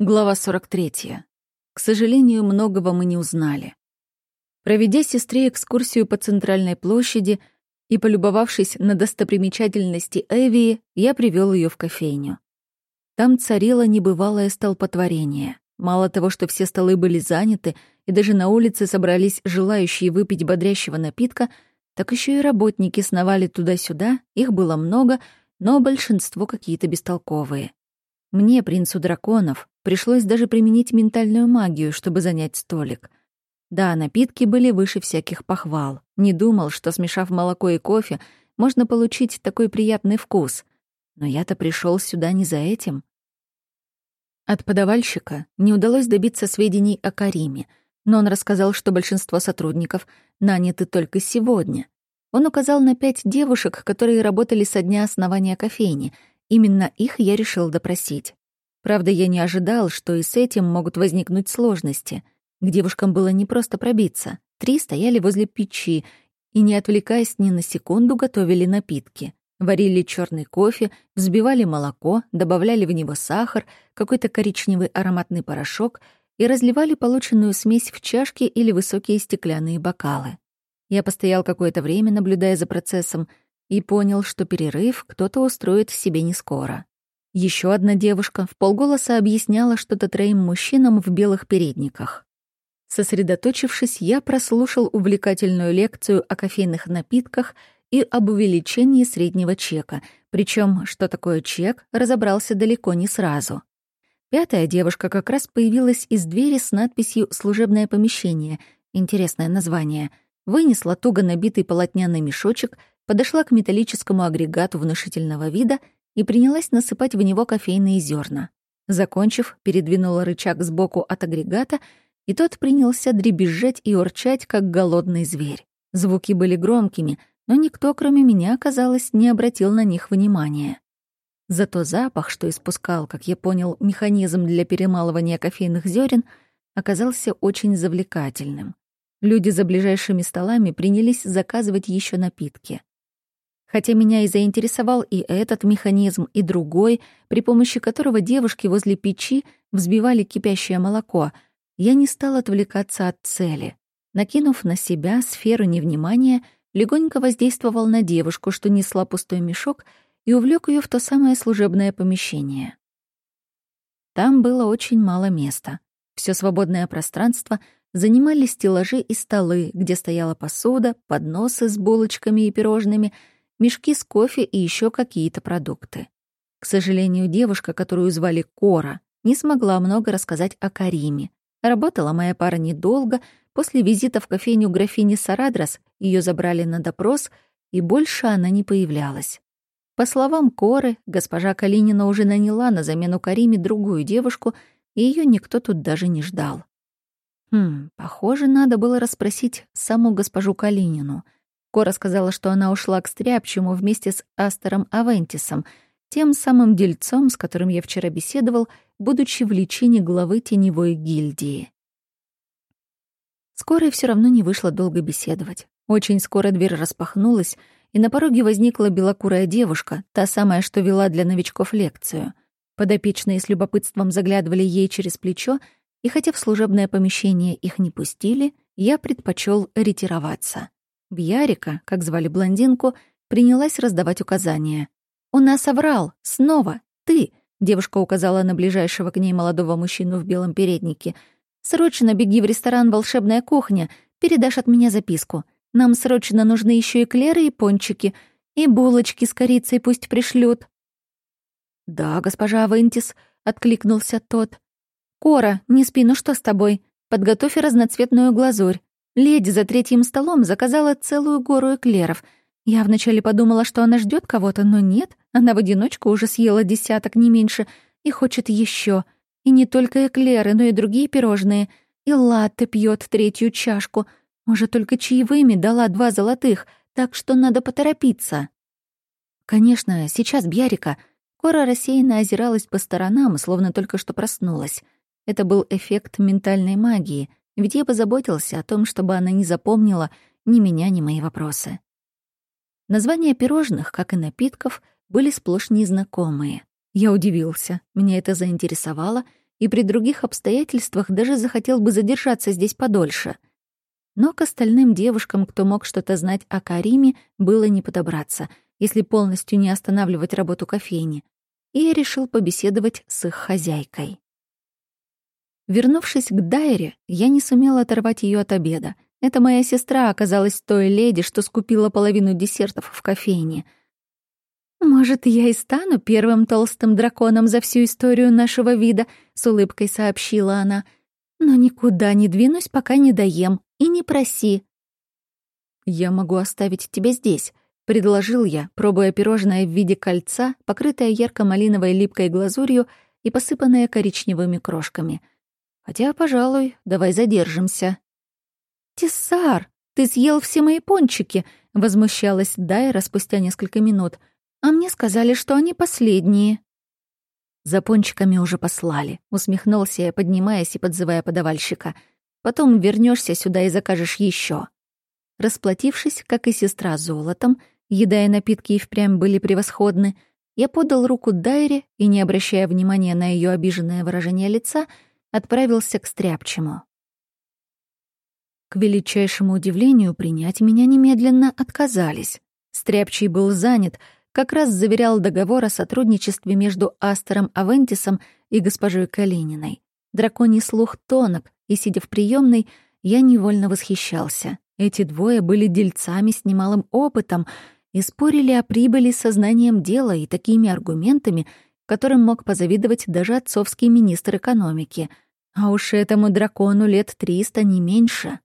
Глава 43. К сожалению, многого мы не узнали. Проведя сестре экскурсию по центральной площади и полюбовавшись на достопримечательности Эвии, я привел ее в кофейню. Там царило небывалое столпотворение. Мало того, что все столы были заняты, и даже на улице собрались желающие выпить бодрящего напитка, так еще и работники сновали туда-сюда, их было много, но большинство какие-то бестолковые. Мне, принцу драконов, пришлось даже применить ментальную магию, чтобы занять столик. Да, напитки были выше всяких похвал. Не думал, что, смешав молоко и кофе, можно получить такой приятный вкус. Но я-то пришел сюда не за этим. От подавальщика не удалось добиться сведений о Кариме, но он рассказал, что большинство сотрудников наняты только сегодня. Он указал на пять девушек, которые работали со дня основания кофейни — Именно их я решил допросить. Правда, я не ожидал, что и с этим могут возникнуть сложности. К девушкам было не просто пробиться. Три стояли возле печи и, не отвлекаясь ни на секунду, готовили напитки. Варили черный кофе, взбивали молоко, добавляли в него сахар, какой-то коричневый ароматный порошок и разливали полученную смесь в чашки или высокие стеклянные бокалы. Я постоял какое-то время, наблюдая за процессом, и понял, что перерыв кто-то устроит себе не скоро. Еще одна девушка в полголоса объясняла что-то троим мужчинам в белых передниках. Сосредоточившись, я прослушал увлекательную лекцию о кофейных напитках и об увеличении среднего чека, причем, что такое чек, разобрался далеко не сразу. Пятая девушка как раз появилась из двери с надписью «Служебное помещение», интересное название, вынесла туго набитый полотняный мешочек подошла к металлическому агрегату внушительного вида и принялась насыпать в него кофейные зерна. Закончив, передвинула рычаг сбоку от агрегата, и тот принялся дребезжать и урчать, как голодный зверь. Звуки были громкими, но никто, кроме меня, казалось, не обратил на них внимания. Зато запах, что испускал, как я понял, механизм для перемалывания кофейных зерен, оказался очень завлекательным. Люди за ближайшими столами принялись заказывать еще напитки. Хотя меня и заинтересовал и этот механизм, и другой, при помощи которого девушки возле печи взбивали кипящее молоко, я не стал отвлекаться от цели. Накинув на себя сферу невнимания, легонько воздействовал на девушку, что несла пустой мешок, и увлек ее в то самое служебное помещение. Там было очень мало места. Все свободное пространство занимали стеллажи и столы, где стояла посуда, подносы с булочками и пирожными — мешки с кофе и еще какие-то продукты. К сожалению, девушка, которую звали Кора, не смогла много рассказать о Кариме. Работала моя пара недолго, после визита в кофейню графини Сарадрас ее забрали на допрос, и больше она не появлялась. По словам Коры, госпожа Калинина уже наняла на замену Кариме другую девушку, и ее никто тут даже не ждал. Хм, похоже, надо было расспросить саму госпожу Калинину — Кора сказала, что она ушла к Стряпчему вместе с Астером Авентисом, тем самым дельцом, с которым я вчера беседовал, будучи в личине главы теневой гильдии. Скоро и все равно не вышло долго беседовать. Очень скоро дверь распахнулась, и на пороге возникла белокурая девушка, та самая, что вела для новичков лекцию. Подопечные с любопытством заглядывали ей через плечо, и хотя в служебное помещение их не пустили, я предпочел ретироваться. Бьярика, как звали блондинку, принялась раздавать указания. «У нас оврал! Снова! Ты!» — девушка указала на ближайшего к ней молодого мужчину в белом переднике. «Срочно беги в ресторан «Волшебная кухня», передашь от меня записку. Нам срочно нужны еще эклеры и пончики, и булочки с корицей пусть пришлют». «Да, госпожа Авентис», — откликнулся тот. «Кора, не спи, ну что с тобой? Подготовь разноцветную глазурь. Леди за третьим столом заказала целую гору эклеров. Я вначале подумала, что она ждет кого-то, но нет, она в одиночку уже съела десяток, не меньше, и хочет еще. И не только эклеры, но и другие пирожные. И латте пьет третью чашку. Уже только чаевыми дала два золотых, так что надо поторопиться. Конечно, сейчас Бьярика. Кора рассеянно озиралась по сторонам, словно только что проснулась. Это был эффект ментальной магии — ведь я позаботился о том, чтобы она не запомнила ни меня, ни мои вопросы. Названия пирожных, как и напитков, были сплошь незнакомые. Я удивился, меня это заинтересовало, и при других обстоятельствах даже захотел бы задержаться здесь подольше. Но к остальным девушкам, кто мог что-то знать о Кариме, было не подобраться, если полностью не останавливать работу кофейни. И я решил побеседовать с их хозяйкой. Вернувшись к Дайре, я не сумела оторвать ее от обеда. Это моя сестра оказалась той леди, что скупила половину десертов в кофейне — «Может, я и стану первым толстым драконом за всю историю нашего вида», — с улыбкой сообщила она. «Но никуда не двинусь, пока не доем. И не проси». «Я могу оставить тебя здесь», — предложил я, пробуя пирожное в виде кольца, покрытое ярко-малиновой липкой глазурью и посыпанное коричневыми крошками. «Хотя, пожалуй, давай задержимся». «Тессар, ты съел все мои пончики!» — возмущалась Дайра спустя несколько минут — а мне сказали, что они последние. За пончиками уже послали, усмехнулся я, поднимаясь и подзывая подавальщика. Потом вернешься сюда и закажешь еще. Расплатившись, как и сестра, золотом, еда и напитки и впрямь были превосходны, я подал руку Дайре и, не обращая внимания на ее обиженное выражение лица, отправился к стряпчему. К величайшему удивлению, принять меня немедленно отказались. Стряпчий был занят — как раз заверял договор о сотрудничестве между Астером Авентисом и госпожой Калининой. Драконий слух тонок, и, сидя в приемной, я невольно восхищался. Эти двое были дельцами с немалым опытом и спорили о прибыли со знанием дела и такими аргументами, которым мог позавидовать даже отцовский министр экономики. А уж этому дракону лет триста, не меньше.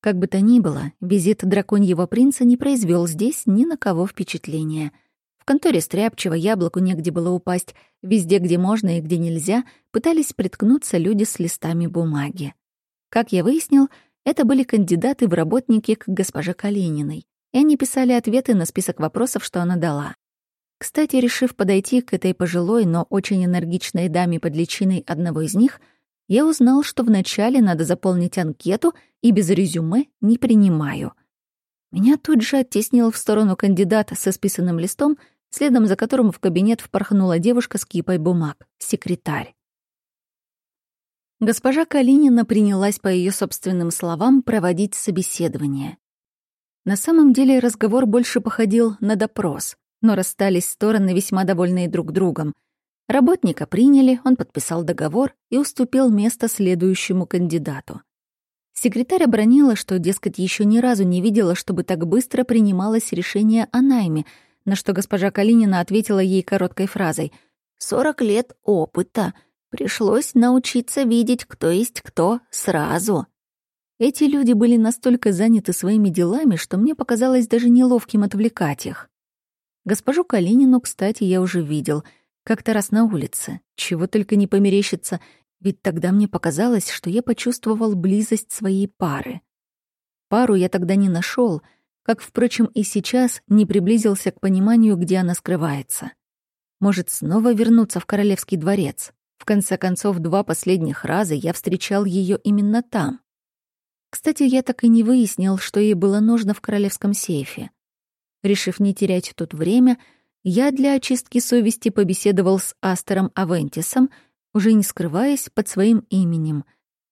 Как бы то ни было, визит драконьего принца не произвел здесь ни на кого впечатления. В конторе стряпчего яблоку негде было упасть, везде, где можно и где нельзя, пытались приткнуться люди с листами бумаги. Как я выяснил, это были кандидаты в работники к госпоже Калининой, и они писали ответы на список вопросов, что она дала. Кстати, решив подойти к этой пожилой, но очень энергичной даме под личиной одного из них — я узнал, что вначале надо заполнить анкету и без резюме не принимаю. Меня тут же оттеснил в сторону кандидата со списанным листом, следом за которым в кабинет впорхнула девушка с кипой бумаг, секретарь. Госпожа Калинина принялась, по ее собственным словам, проводить собеседование. На самом деле разговор больше походил на допрос, но расстались стороны весьма довольные друг другом — Работника приняли, он подписал договор и уступил место следующему кандидату. Секретарь обронила, что, дескать, еще ни разу не видела, чтобы так быстро принималось решение о найме, на что госпожа Калинина ответила ей короткой фразой «Сорок лет опыта. Пришлось научиться видеть, кто есть кто, сразу». Эти люди были настолько заняты своими делами, что мне показалось даже неловким отвлекать их. Госпожу Калинину, кстати, я уже видел — как-то раз на улице. Чего только не померещится, ведь тогда мне показалось, что я почувствовал близость своей пары. Пару я тогда не нашел, как, впрочем, и сейчас не приблизился к пониманию, где она скрывается. Может, снова вернуться в королевский дворец? В конце концов, два последних раза я встречал ее именно там. Кстати, я так и не выяснил, что ей было нужно в королевском сейфе. Решив не терять тут время, я для очистки совести побеседовал с Астером Авентисом, уже не скрываясь под своим именем.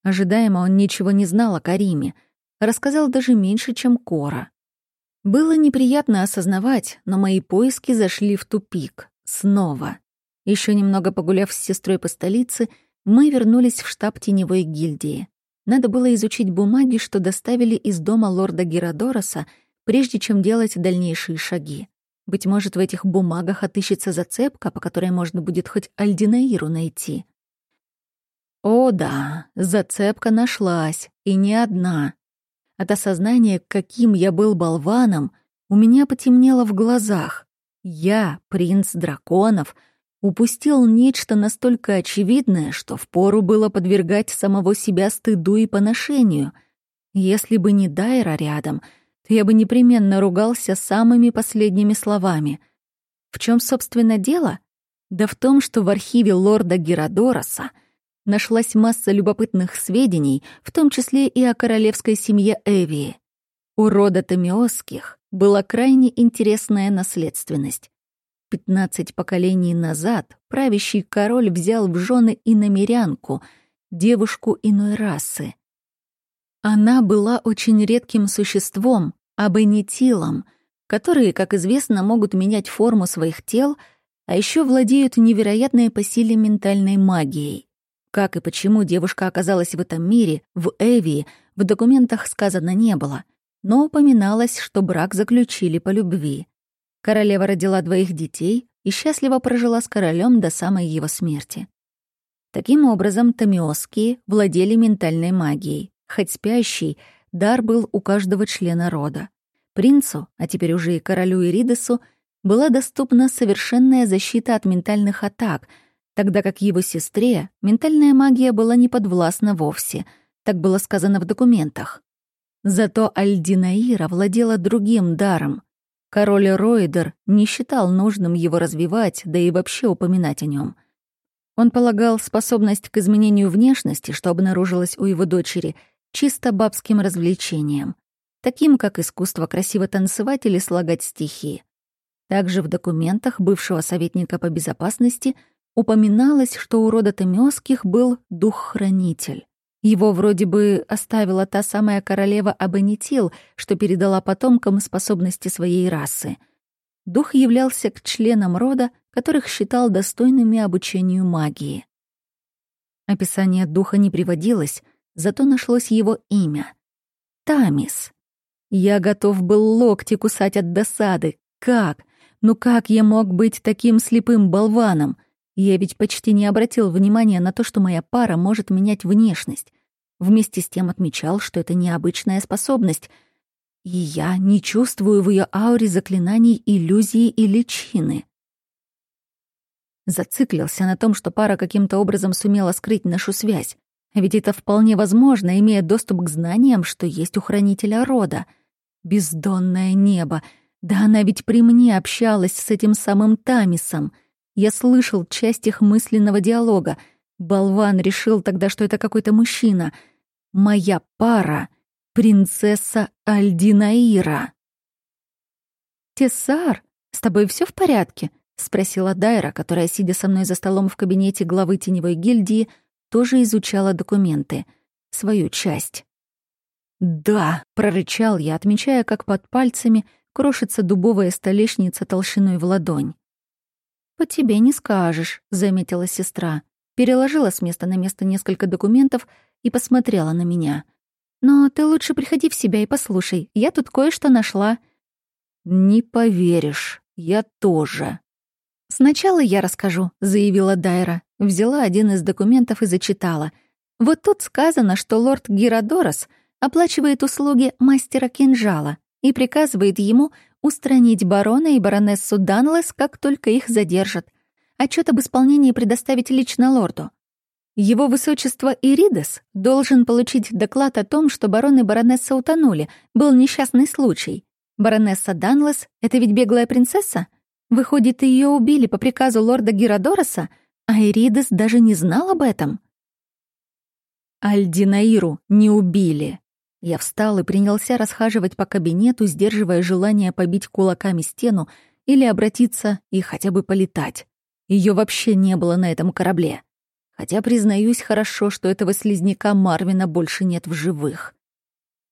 Ожидаемо он ничего не знал о Кариме, рассказал даже меньше, чем Кора. Было неприятно осознавать, но мои поиски зашли в тупик. Снова. Еще немного погуляв с сестрой по столице, мы вернулись в штаб теневой гильдии. Надо было изучить бумаги, что доставили из дома лорда Геродороса, прежде чем делать дальнейшие шаги. Быть может, в этих бумагах отыщется зацепка, по которой можно будет хоть Альдинаиру найти. О да, зацепка нашлась, и не одна. От осознания, каким я был болваном, у меня потемнело в глазах. Я, принц драконов, упустил нечто настолько очевидное, что впору было подвергать самого себя стыду и поношению. Если бы не Дайра рядом — то я бы непременно ругался самыми последними словами. В чем, собственно, дело? Да в том, что в архиве лорда Геродороса нашлась масса любопытных сведений, в том числе и о королевской семье Эвии. У рода Томиосских была крайне интересная наследственность. Пятнадцать поколений назад правящий король взял в жены иномерянку, девушку иной расы. Она была очень редким существом, абонитилом, которые, как известно, могут менять форму своих тел, а еще владеют невероятной по силе ментальной магией. Как и почему девушка оказалась в этом мире, в Эвии, в документах сказано не было, но упоминалось, что брак заключили по любви. Королева родила двоих детей и счастливо прожила с королем до самой его смерти. Таким образом, тамиосские владели ментальной магией. Хоть спящий, дар был у каждого члена рода. Принцу, а теперь уже и королю Иридесу, была доступна совершенная защита от ментальных атак, тогда как его сестре ментальная магия была не подвластна вовсе, так было сказано в документах. Зато Альдинаира владела другим даром, Король Ройдер не считал нужным его развивать, да и вообще упоминать о нем. Он полагал способность к изменению внешности, что обнаружилось у его дочери, чисто бабским развлечением, таким как искусство красиво танцевать или слагать стихи. Также в документах бывшего советника по безопасности упоминалось, что у рода Томёских был дух-хранитель. Его вроде бы оставила та самая королева Абонитил, что передала потомкам способности своей расы. Дух являлся к членам рода, которых считал достойными обучению магии. Описание духа не приводилось, зато нашлось его имя — Тамис. Я готов был локти кусать от досады. Как? Ну как я мог быть таким слепым болваном? Я ведь почти не обратил внимания на то, что моя пара может менять внешность. Вместе с тем отмечал, что это необычная способность, и я не чувствую в ее ауре заклинаний иллюзии и личины. Зациклился на том, что пара каким-то образом сумела скрыть нашу связь. Ведь это вполне возможно, имея доступ к знаниям, что есть у хранителя рода. Бездонное небо. Да она ведь при мне общалась с этим самым Тамисом. Я слышал часть их мысленного диалога — Болван решил тогда, что это какой-то мужчина. Моя пара — принцесса Альдинаира. «Тесар, с тобой все в порядке?» — спросила Дайра, которая, сидя со мной за столом в кабинете главы теневой гильдии, тоже изучала документы. Свою часть. «Да», — прорычал я, отмечая, как под пальцами крошится дубовая столешница толщиной в ладонь. «По тебе не скажешь», — заметила сестра переложила с места на место несколько документов и посмотрела на меня. «Но ты лучше приходи в себя и послушай, я тут кое-что нашла». «Не поверишь, я тоже». «Сначала я расскажу», — заявила Дайра. Взяла один из документов и зачитала. «Вот тут сказано, что лорд Гиродорос оплачивает услуги мастера кинжала и приказывает ему устранить барона и баронессу Данлес, как только их задержат. Отчет об исполнении предоставить лично лорду. Его высочество Иридес должен получить доклад о том, что барон и баронесса утонули, был несчастный случай. Баронесса Данлес — это ведь беглая принцесса? Выходит, ее убили по приказу лорда Гиродороса, а Иридес даже не знал об этом. Альдинаиру не убили. Я встал и принялся расхаживать по кабинету, сдерживая желание побить кулаками стену или обратиться и хотя бы полетать. Ее вообще не было на этом корабле. Хотя, признаюсь, хорошо, что этого слизняка Марвина больше нет в живых.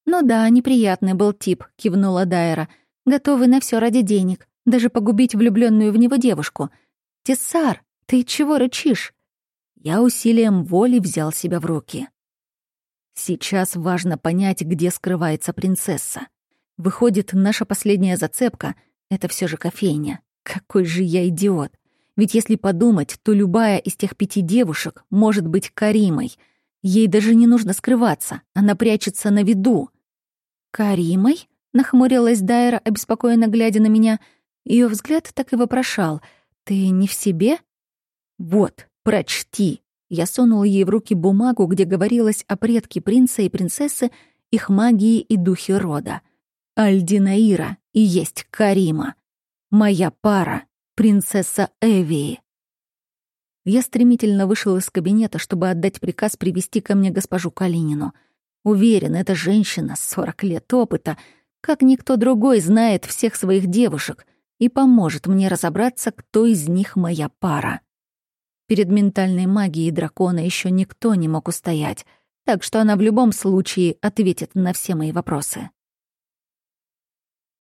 «Ну да, неприятный был тип», — кивнула Дайра. «Готовый на все ради денег, даже погубить влюбленную в него девушку. Тессар, ты чего рычишь?» Я усилием воли взял себя в руки. Сейчас важно понять, где скрывается принцесса. Выходит, наша последняя зацепка — это все же кофейня. Какой же я идиот. Ведь если подумать, то любая из тех пяти девушек может быть Каримой. Ей даже не нужно скрываться, она прячется на виду. «Каримой?» — нахмурилась Дайра, обеспокоенно глядя на меня. Ее взгляд так и вопрошал. «Ты не в себе?» «Вот, прочти!» Я сунул ей в руки бумагу, где говорилось о предке принца и принцессы, их магии и духе рода. Альдинаира и есть Карима. Моя пара принцесса Эвии. Я стремительно вышел из кабинета, чтобы отдать приказ привести ко мне госпожу Калинину. Уверен, эта женщина с 40 лет опыта, как никто другой, знает всех своих девушек. И поможет мне разобраться, кто из них моя пара. Перед ментальной магией дракона еще никто не мог устоять, так что она в любом случае ответит на все мои вопросы.